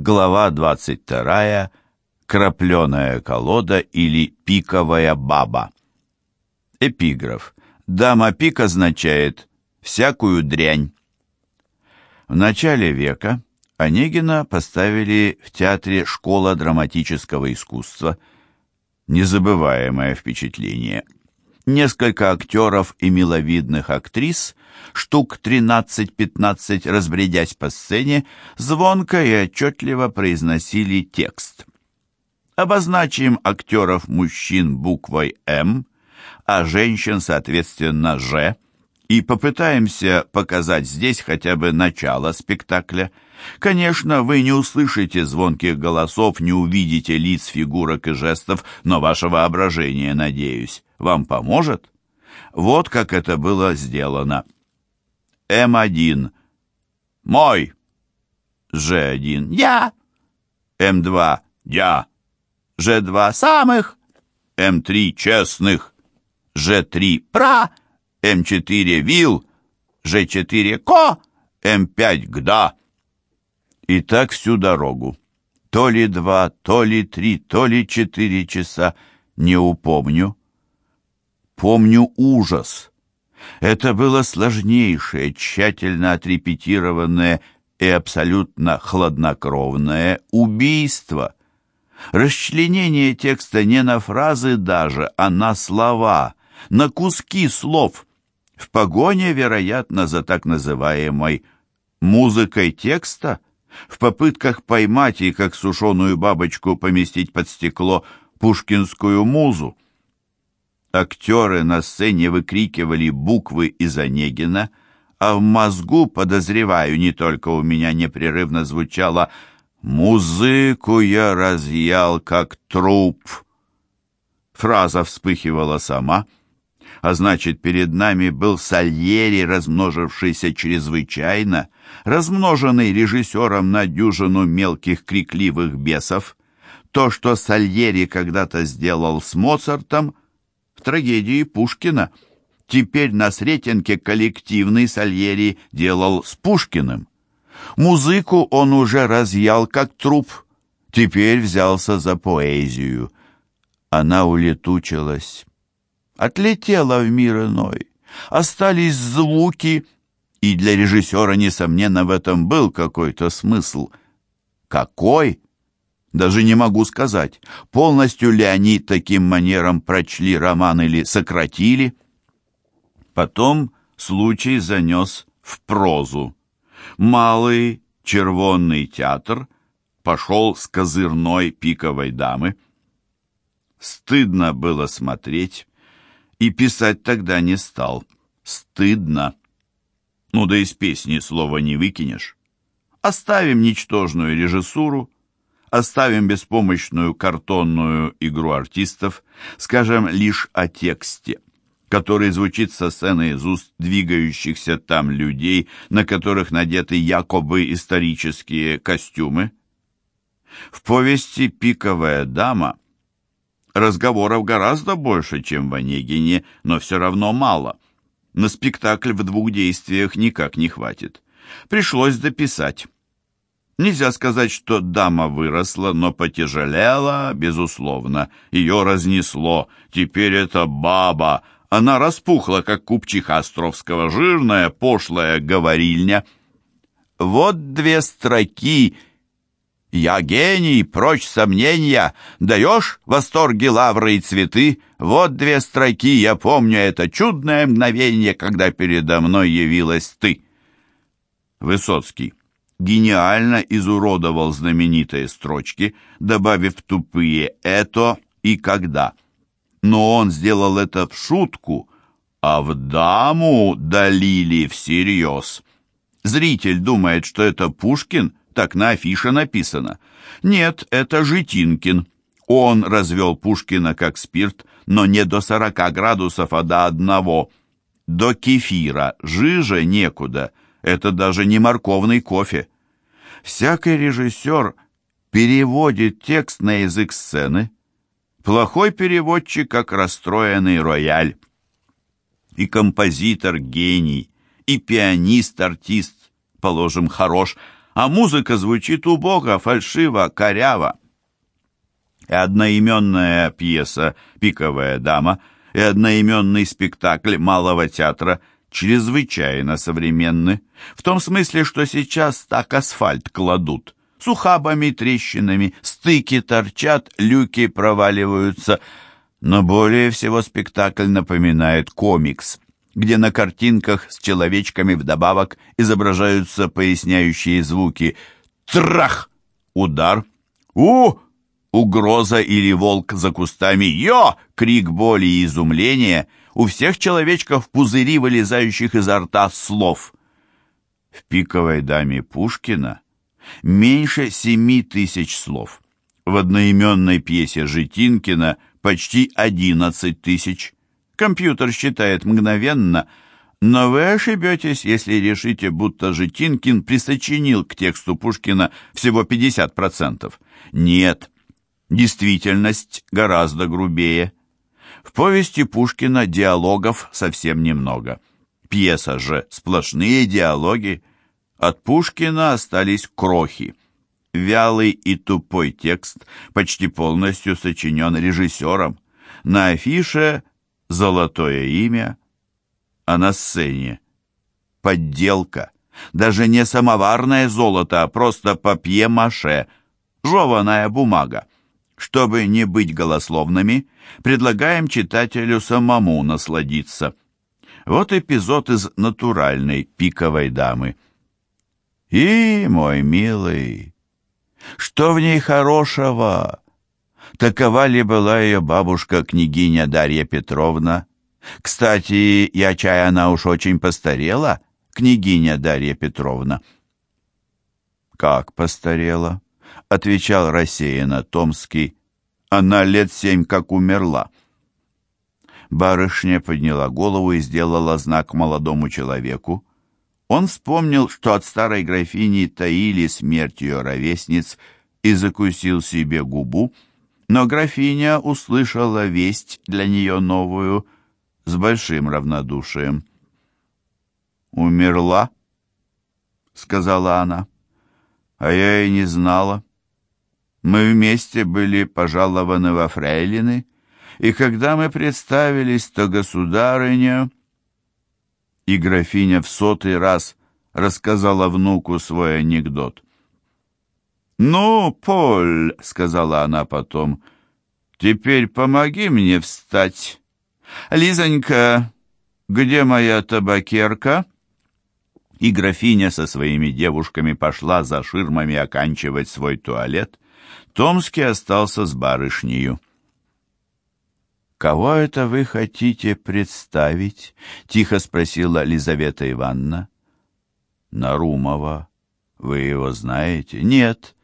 Глава 22. Крапленая колода или пиковая баба. Эпиграф. Дама пик означает всякую дрянь. В начале века Онегина поставили в театре «Школа драматического искусства». Незабываемое впечатление. Несколько актеров и миловидных актрис, штук 13-15, разбредясь по сцене, звонко и отчетливо произносили текст. Обозначим актеров мужчин буквой «М», а женщин, соответственно, «Ж», и попытаемся показать здесь хотя бы начало спектакля. Конечно, вы не услышите звонких голосов, не увидите лиц, фигурок и жестов, но ваше воображение, надеюсь, вам поможет? Вот как это было сделано. М1. Мой. Ж1. Я. М2. Я. Ж2. Самых. М3. Честных. Ж3. Про. М4 вил, Ж4 ко, М5 гда. И так всю дорогу. То ли два, то ли три, то ли четыре часа, не упомню. Помню ужас. Это было сложнейшее, тщательно отрепетированное и абсолютно хладнокровное убийство. Расчленение текста не на фразы даже, а на слова, на куски слов в погоне, вероятно, за так называемой «музыкой текста», в попытках поймать и, как сушеную бабочку, поместить под стекло пушкинскую музу. Актеры на сцене выкрикивали буквы из Онегина, а в мозгу, подозреваю, не только у меня непрерывно звучало «Музыку я разъял, как труп». Фраза вспыхивала сама — а значит, перед нами был Сальери, размножившийся чрезвычайно, размноженный режиссером на дюжину мелких крикливых бесов. То, что Сальери когда-то сделал с Моцартом в трагедии Пушкина, теперь на Сретенке коллективный Сальери делал с Пушкиным. Музыку он уже разъял как труп, теперь взялся за поэзию. Она улетучилась отлетела в мир иной. Остались звуки, и для режиссера, несомненно, в этом был какой-то смысл. Какой? Даже не могу сказать, полностью ли они таким манером прочли роман или сократили. Потом случай занес в прозу. Малый червонный театр пошел с козырной пиковой дамы. Стыдно было смотреть, и писать тогда не стал. Стыдно. Ну да из песни слова не выкинешь. Оставим ничтожную режиссуру, оставим беспомощную картонную игру артистов, скажем лишь о тексте, который звучит со сцены из уст двигающихся там людей, на которых надеты якобы исторические костюмы. В повести «Пиковая дама» Разговоров гораздо больше, чем в Онегине, но все равно мало. На спектакль в двух действиях никак не хватит. Пришлось дописать. Нельзя сказать, что дама выросла, но потяжелела, безусловно. Ее разнесло. Теперь это баба. Она распухла, как купчиха Островского, жирная, пошлая говорильня. Вот две строки «Я гений, прочь сомнения, даешь восторги лавры и цветы? Вот две строки, я помню это чудное мгновение, когда передо мной явилась ты». Высоцкий гениально изуродовал знаменитые строчки, добавив тупые «это» и «когда». Но он сделал это в шутку, а в даму долили всерьез. Зритель думает, что это Пушкин, так на афише написано. Нет, это Житинкин. Он развел Пушкина как спирт, но не до сорока градусов, а до одного. До кефира, жиже некуда. Это даже не морковный кофе. Всякий режиссер переводит текст на язык сцены. Плохой переводчик, как расстроенный рояль. И композитор гений, и пианист-артист, положим, хорош – а музыка звучит убого, фальшиво, коряво. И одноименная пьеса «Пиковая дама» и одноименный спектакль Малого театра чрезвычайно современны, в том смысле, что сейчас так асфальт кладут. С ухабами, трещинами, стыки торчат, люки проваливаются. Но более всего спектакль напоминает комикс, где на картинках с человечками вдобавок изображаются поясняющие звуки «трах», «удар», «у», угроза или волк за кустами «Йо!» крик боли и изумления, у всех человечков пузыри, вылезающих изо рта слов. В «Пиковой даме» Пушкина меньше семи тысяч слов. В одноименной пьесе Житинкина почти одиннадцать тысяч. Компьютер считает мгновенно, но вы ошибетесь, если решите, будто Житинкин присочинил к тексту Пушкина всего 50%. Нет, Действительность гораздо грубее. В повести Пушкина диалогов совсем немного. Пьеса же сплошные диалоги. От Пушкина остались крохи. Вялый и тупой текст почти полностью сочинен режиссером. На афише «Золотое имя», а на сцене «Подделка». Даже не самоварное золото, а просто папье-маше, жеваная бумага. Чтобы не быть голословными, предлагаем читателю самому насладиться. Вот эпизод из натуральной пиковой дамы. «И, мой милый, что в ней хорошего?» Такова ли была ее бабушка, княгиня Дарья Петровна? Кстати, я чай, она уж очень постарела, княгиня Дарья Петровна. Как постарела? — отвечал рассеянно Томский. «Она лет семь как умерла». Барышня подняла голову и сделала знак молодому человеку. Он вспомнил, что от старой графини таили смерть ее ровесниц и закусил себе губу, но графиня услышала весть для нее новую с большим равнодушием. «Умерла?» — сказала она. «А я и не знала. Мы вместе были пожалованы во фрейлины, и когда мы представились, то государыня...» И графиня в сотый раз рассказала внуку свой анекдот. «Ну, Поль», — сказала она потом, — «теперь помоги мне встать. Лизонька, где моя табакерка?» И графиня со своими девушками пошла за ширмами оканчивать свой туалет, Томский остался с барышнею. «Кого это вы хотите представить?» — тихо спросила Лизавета Ивановна. «Нарумова. Вы его знаете?» «Нет.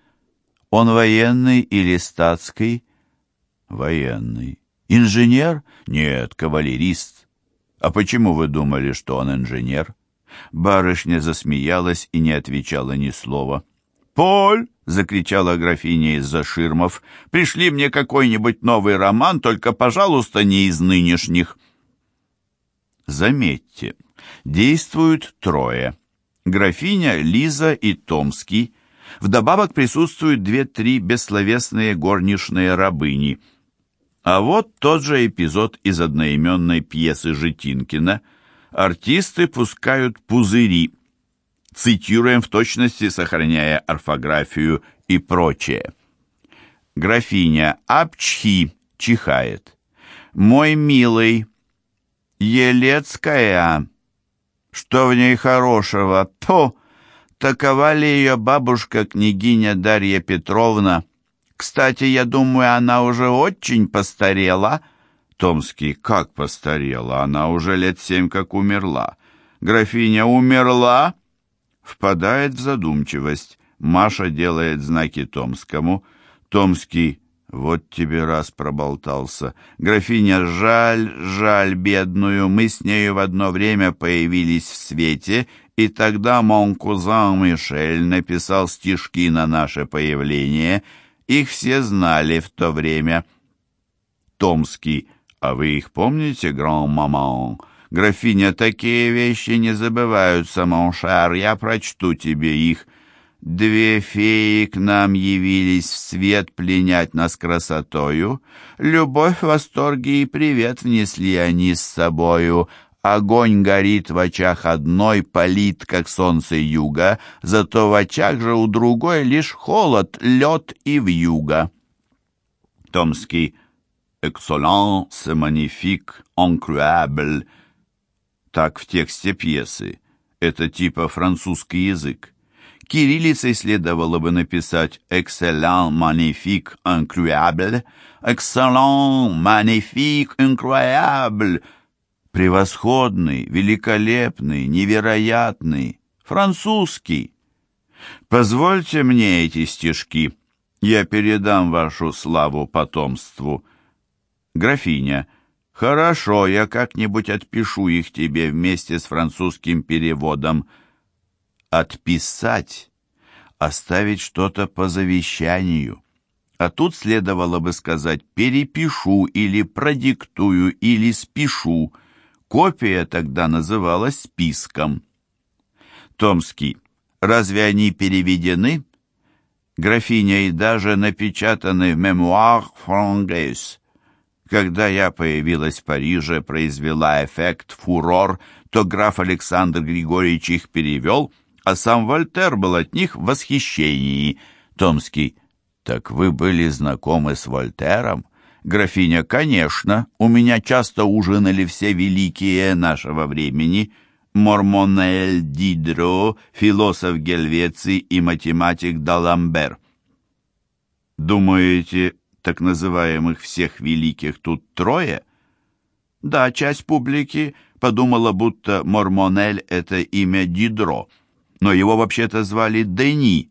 Он военный или статский?» «Военный. Инженер?» «Нет, кавалерист. А почему вы думали, что он инженер?» Барышня засмеялась и не отвечала ни слова. «Поль!» — закричала графиня из-за ширмов. «Пришли мне какой-нибудь новый роман, только, пожалуйста, не из нынешних». Заметьте, действуют трое. Графиня, Лиза и Томский. Вдобавок присутствуют две-три бессловесные горничные рабыни. А вот тот же эпизод из одноименной пьесы Житинкина. Артисты пускают пузыри — цитируем в точности, сохраняя орфографию и прочее. Графиня Апчхи чихает. «Мой милый, Елецкая, что в ней хорошего? То, такова ли ее бабушка, княгиня Дарья Петровна? Кстати, я думаю, она уже очень постарела». Томский, как постарела? Она уже лет семь как умерла. Графиня умерла? Впадает в задумчивость. Маша делает знаки Томскому. Томский «Вот тебе раз проболтался. Графиня, жаль, жаль бедную. Мы с нею в одно время появились в свете, и тогда мон кузан Мишель написал стишки на наше появление. Их все знали в то время». Томский «А вы их помните, гран-маман?» «Графиня, такие вещи не забываются, моншар, я прочту тебе их». Две феи к нам явились в свет пленять нас красотою. Любовь, восторги и привет внесли они с собою. Огонь горит в очах одной, палит, как солнце юга, зато в очах же у другой лишь холод, лед и вьюга. Томский «Excellence, magnifique, incroyable» Так в тексте пьесы. Это типа французский язык. Кириллицей следовало бы написать «excellent, magnifique, incroyable», «excellent, magnifique, incroyable», «превосходный, великолепный, невероятный, французский». Позвольте мне эти стишки, я передам вашу славу потомству. Графиня, хорошо, я как-нибудь отпишу их тебе вместе с французским переводом отписать, оставить что-то по завещанию. А тут следовало бы сказать «перепишу» или «продиктую» или «спешу». Копия тогда называлась списком. Томский. Разве они переведены? Графиня и даже напечатаны в «Мемуар франгейс». Когда я появилась в Париже, произвела эффект, фурор, то граф Александр Григорьевич их перевел – а сам Вольтер был от них в восхищении. Томский. «Так вы были знакомы с Вольтером?» Графиня, конечно, у меня часто ужинали все великие нашего времени. Мормонель Дидро, философ Гельвеций и математик Даламбер. Думаете, так называемых всех великих тут трое? Да, часть публики подумала, будто Мормонель — это имя Дидро — но его вообще-то звали Дени,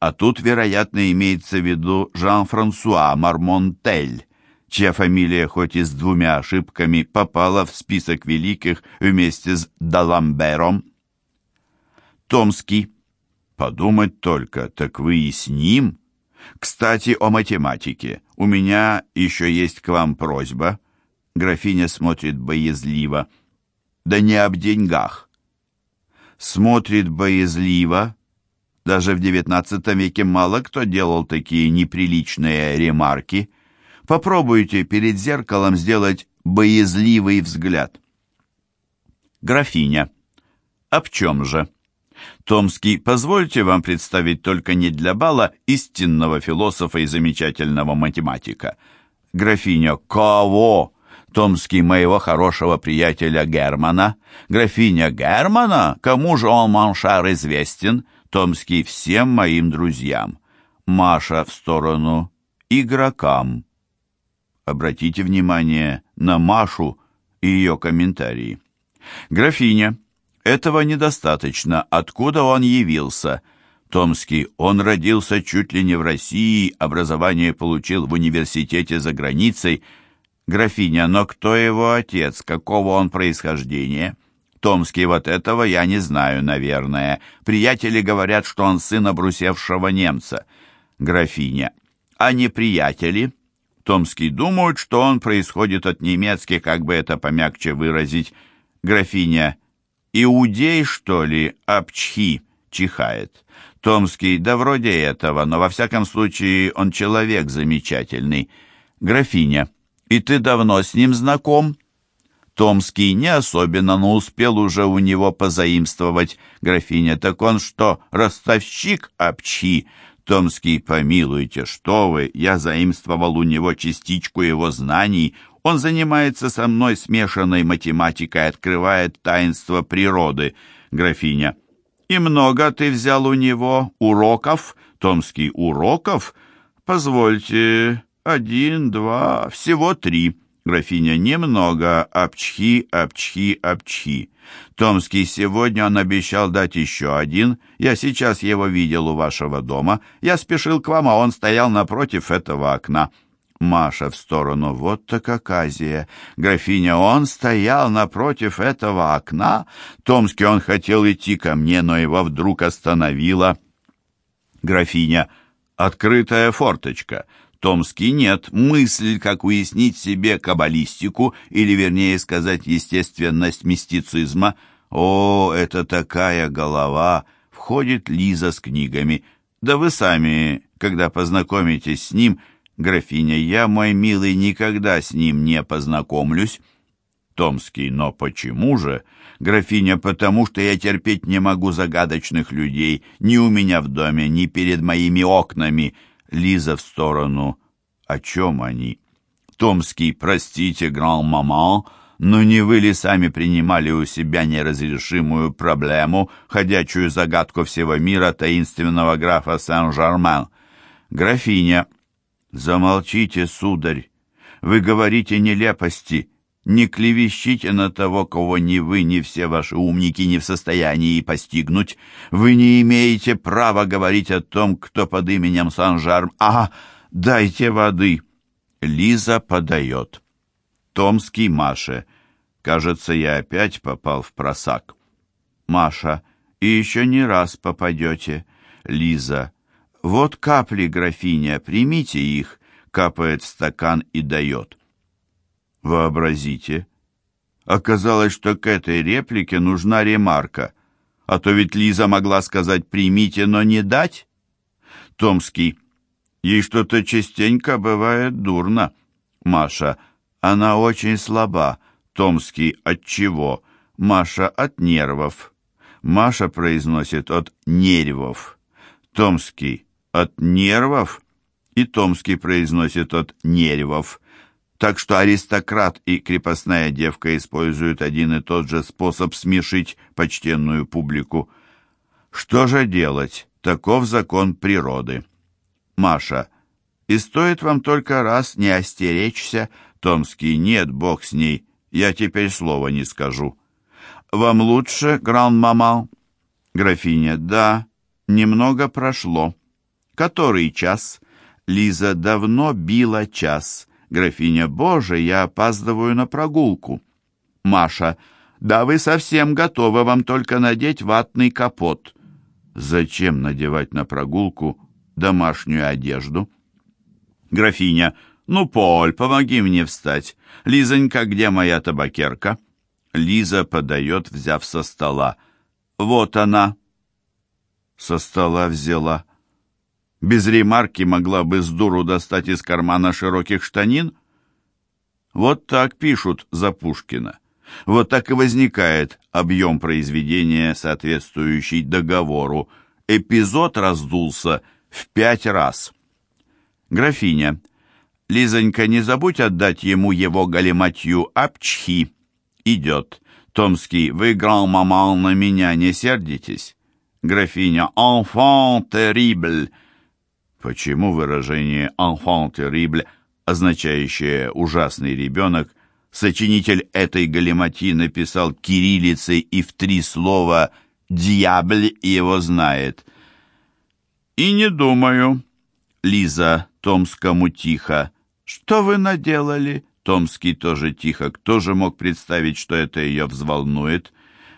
а тут, вероятно, имеется в виду Жан-Франсуа Мармонтель, чья фамилия хоть и с двумя ошибками попала в список великих вместе с Даламбером. Томский. Подумать только, так вы и с ним. Кстати, о математике. У меня еще есть к вам просьба. Графиня смотрит боязливо. Да не об деньгах смотрит боязливо. Даже в XIX веке мало кто делал такие неприличные ремарки. Попробуйте перед зеркалом сделать боязливый взгляд. Графиня. Об чем же? Томский, позвольте вам представить только не для бала истинного философа и замечательного математика. Графиня, кого? Томский моего хорошего приятеля Германа. Графиня Германа? Кому же он, Маншар, известен? Томский всем моим друзьям. Маша в сторону игрокам. Обратите внимание на Машу и ее комментарии. Графиня. Этого недостаточно. Откуда он явился? Томский. Он родился чуть ли не в России, образование получил в университете за границей, Графиня, но кто его отец, какого он происхождения? Томский, вот этого я не знаю, наверное. Приятели говорят, что он сын обрусевшего немца. Графиня, а не приятели? Томский думают, что он происходит от немецких, как бы это помягче выразить. Графиня, иудей, что ли, обчхи, чихает. Томский, да вроде этого, но во всяком случае он человек замечательный. Графиня, и ты давно с ним знаком?» Томский не особенно, но успел уже у него позаимствовать. Графиня, так он что, ростовщик обчи? Томский, помилуйте, что вы, я заимствовал у него частичку его знаний. Он занимается со мной смешанной математикой, открывает таинство природы. Графиня, и много ты взял у него уроков? Томский, уроков? Позвольте, один, два, всего три. Графиня, немного. Обчхи, обчхи, обчхи. Томский, сегодня он обещал дать еще один. Я сейчас его видел у вашего дома. Я спешил к вам, а он стоял напротив этого окна. Маша в сторону. Вот так оказия. Графиня, он стоял напротив этого окна. Томский, он хотел идти ко мне, но его вдруг остановила. Графиня, открытая форточка. Томский нет. Мысль, как уяснить себе каббалистику, или, вернее сказать, естественность мистицизма. О, это такая голова! Входит Лиза с книгами. Да вы сами, когда познакомитесь с ним, графиня, я, мой милый, никогда с ним не познакомлюсь. Томский, но почему же? Графиня, потому что я терпеть не могу загадочных людей, ни у меня в доме, ни перед моими окнами. Лиза в сторону. О чем они? Томский, простите, гран-маман, но не вы ли сами принимали у себя неразрешимую проблему, ходячую загадку всего мира таинственного графа Сен-Жермен? Графиня, замолчите, сударь, вы говорите нелепости, не клевещите на того, кого ни вы, ни все ваши умники не в состоянии постигнуть. Вы не имеете права говорить о том, кто под именем Сан-Жарм. А, дайте воды. Лиза подает. Томский Маше. Кажется, я опять попал в просак. Маша. И еще не раз попадете. Лиза. Вот капли, графиня, примите их. Капает стакан и дает. Вообразите. Оказалось, что к этой реплике нужна ремарка. А то ведь Лиза могла сказать «примите, но не дать». Томский. Ей что-то частенько бывает дурно. Маша. Она очень слаба. Томский. От чего? Маша. От нервов. Маша произносит от нервов. Томский. От нервов? И Томский произносит от нервов. Так что аристократ и крепостная девка используют один и тот же способ смешить почтенную публику. Что же делать? Таков закон природы. Маша. «И стоит вам только раз не остеречься, Томский, нет, бог с ней, я теперь слова не скажу». «Вам лучше, гран-мама?» Графиня. «Да, немного прошло». «Который час?» Лиза давно била час. Графиня. «Боже, я опаздываю на прогулку». Маша. «Да вы совсем готовы, вам только надеть ватный капот». «Зачем надевать на прогулку домашнюю одежду. Графиня, ну, Поль, помоги мне встать. Лизонька, где моя табакерка? Лиза подает, взяв со стола. Вот она. Со стола взяла. Без ремарки могла бы с дуру достать из кармана широких штанин. Вот так пишут за Пушкина. Вот так и возникает объем произведения, соответствующий договору. Эпизод раздулся — в пять раз. Графиня, Лизонька, не забудь отдать ему его галиматью апчхи. Идет. Томский, вы, гран-маман, на меня не сердитесь? Графиня, enfant terrible. Почему выражение enfant terrible, означающее «ужасный ребенок», сочинитель этой галиматьи написал кириллицей и в три слова «дьябль» его знает – «И не думаю». Лиза Томскому тихо. «Что вы наделали?» Томский тоже тихо. Кто же мог представить, что это ее взволнует?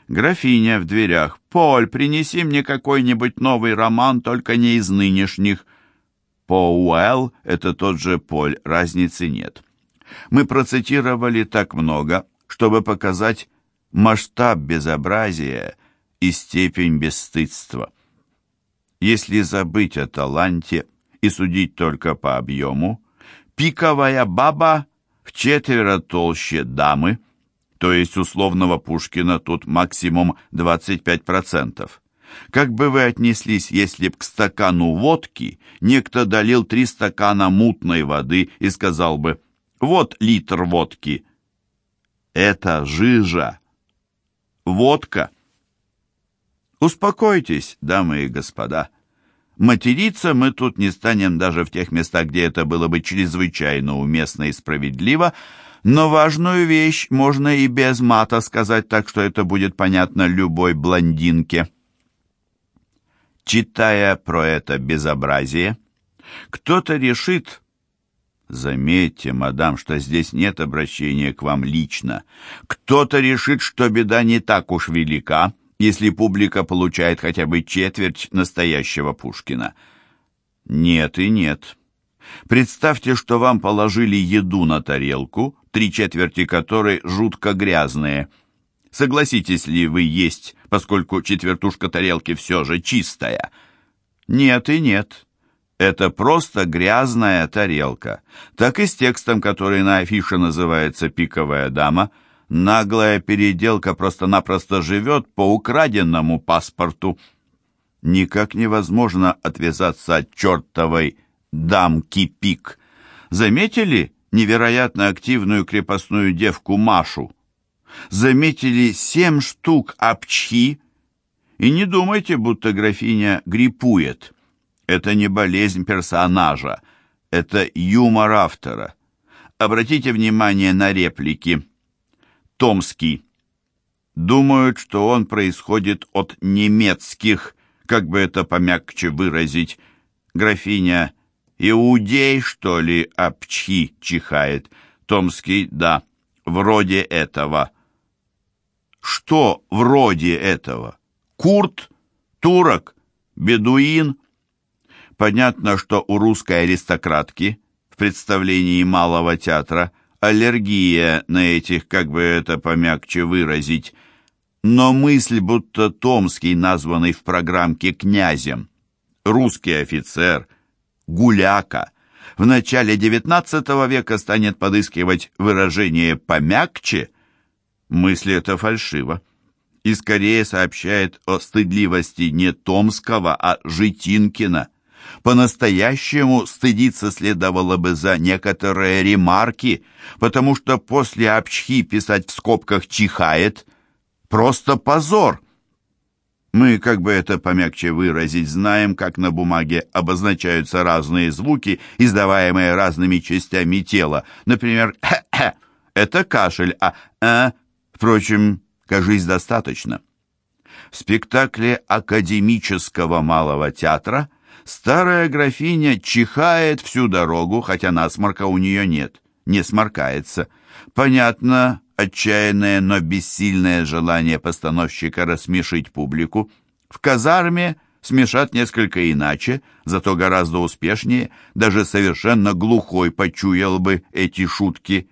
Графиня в дверях. «Поль, принеси мне какой-нибудь новый роман, только не из нынешних». Поуэлл — это тот же Поль, разницы нет. Мы процитировали так много, чтобы показать масштаб безобразия и степень бесстыдства. Если забыть о таланте и судить только по объему, пиковая баба в четверо толще дамы, то есть условного Пушкина тут максимум 25%. Как бы вы отнеслись, если б к стакану водки некто долил три стакана мутной воды и сказал бы «Вот литр водки». Это жижа. Водка. Успокойтесь, дамы и господа. Материться мы тут не станем даже в тех местах, где это было бы чрезвычайно уместно и справедливо, но важную вещь можно и без мата сказать так, что это будет понятно любой блондинке. Читая про это безобразие, кто-то решит, заметьте, мадам, что здесь нет обращения к вам лично, кто-то решит, что беда не так уж велика, если публика получает хотя бы четверть настоящего Пушкина. Нет и нет. Представьте, что вам положили еду на тарелку, три четверти которой жутко грязные. Согласитесь ли вы есть поскольку четвертушка тарелки все же чистая. Нет и нет. Это просто грязная тарелка. Так и с текстом, который на афише называется «Пиковая дама», наглая переделка просто-напросто живет по украденному паспорту. Никак невозможно отвязаться от чертовой дамки Пик. Заметили невероятно активную крепостную девку Машу? Заметили семь штук обчхи? И не думайте, будто графиня гриппует. Это не болезнь персонажа, это юмор автора. Обратите внимание на реплики. Томский. Думают, что он происходит от немецких, как бы это помягче выразить. Графиня «Иудей, что ли, обчхи?» чихает. Томский «Да, вроде этого». Что вроде этого? Курт? Турок? Бедуин? Понятно, что у русской аристократки в представлении малого театра аллергия на этих, как бы это помягче выразить, но мысль, будто Томский, названный в программке князем, русский офицер, гуляка, в начале XIX века станет подыскивать выражение «помягче», мысль эта фальшива и скорее сообщает о стыдливости не Томского, а Житинкина – по-настоящему стыдиться следовало бы за некоторые ремарки, потому что после обчхи писать в скобках «чихает» — просто позор. Мы, как бы это помягче выразить, знаем, как на бумаге обозначаются разные звуки, издаваемые разными частями тела. Например, это кашель, а «э», впрочем, кажись, достаточно. В спектакле академического малого театра – Старая графиня чихает всю дорогу, хотя насморка у нее нет, не сморкается. Понятно, отчаянное, но бессильное желание постановщика рассмешить публику. В казарме смешат несколько иначе, зато гораздо успешнее, даже совершенно глухой почуял бы эти шутки.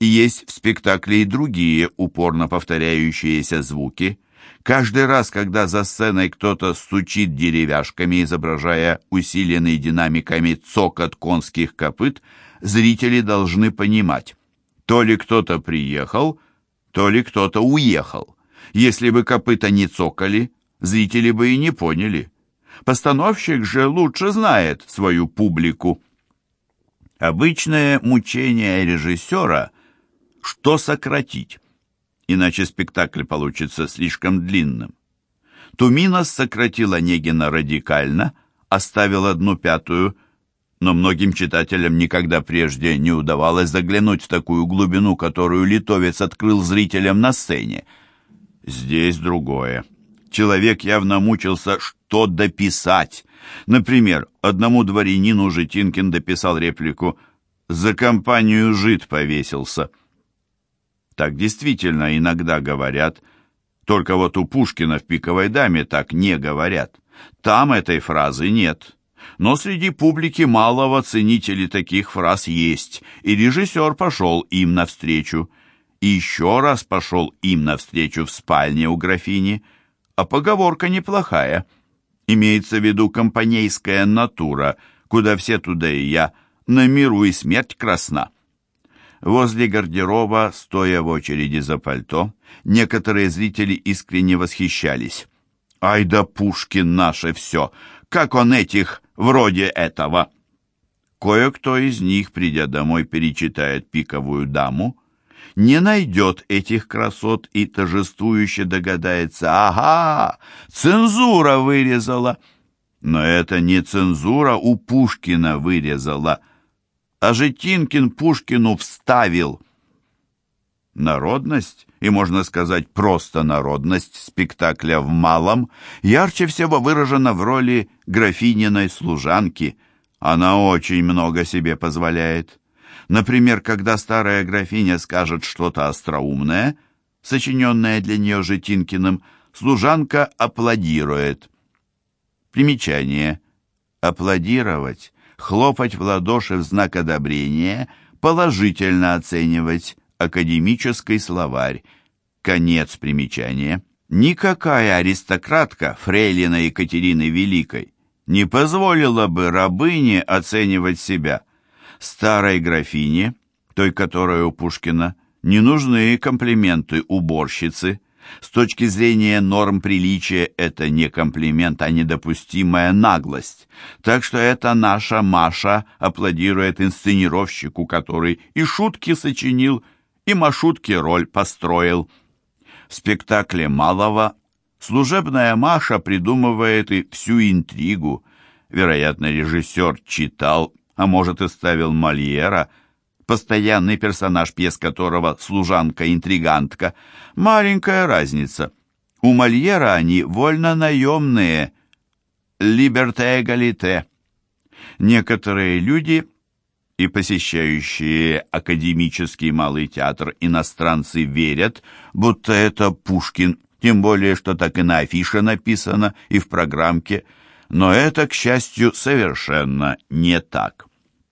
Есть в спектакле и другие упорно повторяющиеся звуки – Каждый раз, когда за сценой кто-то стучит деревяшками, изображая усиленный динамиками цокот конских копыт, зрители должны понимать, то ли кто-то приехал, то ли кто-то уехал. Если бы копыта не цокали, зрители бы и не поняли. Постановщик же лучше знает свою публику. Обычное мучение режиссера – что сократить? иначе спектакль получится слишком длинным. Туминос сократил Онегина радикально, оставил одну пятую, но многим читателям никогда прежде не удавалось заглянуть в такую глубину, которую литовец открыл зрителям на сцене. Здесь другое. Человек явно мучился, что дописать. Например, одному дворянину Житинкин дописал реплику «За компанию жид повесился». Так действительно иногда говорят, только вот у Пушкина в «Пиковой даме» так не говорят. Там этой фразы нет. Но среди публики малого ценителей таких фраз есть, и режиссер пошел им навстречу. И еще раз пошел им навстречу в спальне у графини. А поговорка неплохая. Имеется в виду компанейская натура, куда все туда и я, на миру и смерть красна. Возле гардероба, стоя в очереди за пальто, некоторые зрители искренне восхищались. «Ай да Пушкин наше все! Как он этих, вроде этого!» Кое-кто из них, придя домой, перечитает «Пиковую даму», не найдет этих красот и торжествующе догадается «Ага, цензура вырезала!» Но это не цензура у Пушкина вырезала – а Житинкин Пушкину вставил. Народность, и можно сказать просто народность спектакля в малом, ярче всего выражена в роли графининой служанки. Она очень много себе позволяет. Например, когда старая графиня скажет что-то остроумное, сочиненное для нее Житинкиным, служанка аплодирует. Примечание. Аплодировать хлопать в ладоши в знак одобрения, положительно оценивать академический словарь. Конец примечания. Никакая аристократка фрейлина Екатерины Великой не позволила бы рабыне оценивать себя. Старой графине, той, которая у Пушкина, не нужны комплименты уборщицы. С точки зрения норм приличия это не комплимент, а недопустимая наглость. Так что это наша Маша аплодирует инсценировщику, который и шутки сочинил, и маршрутке роль построил. В спектакле Малого служебная Маша придумывает и всю интригу. Вероятно, режиссер читал, а может и ставил Мольера, постоянный персонаж пьес которого служанка-интригантка. Маленькая разница. У Мольера они вольно-наемные, либерте-эгалите. Некоторые люди и посещающие академический малый театр иностранцы верят, будто это Пушкин, тем более, что так и на афише написано, и в программке, но это, к счастью, совершенно не так.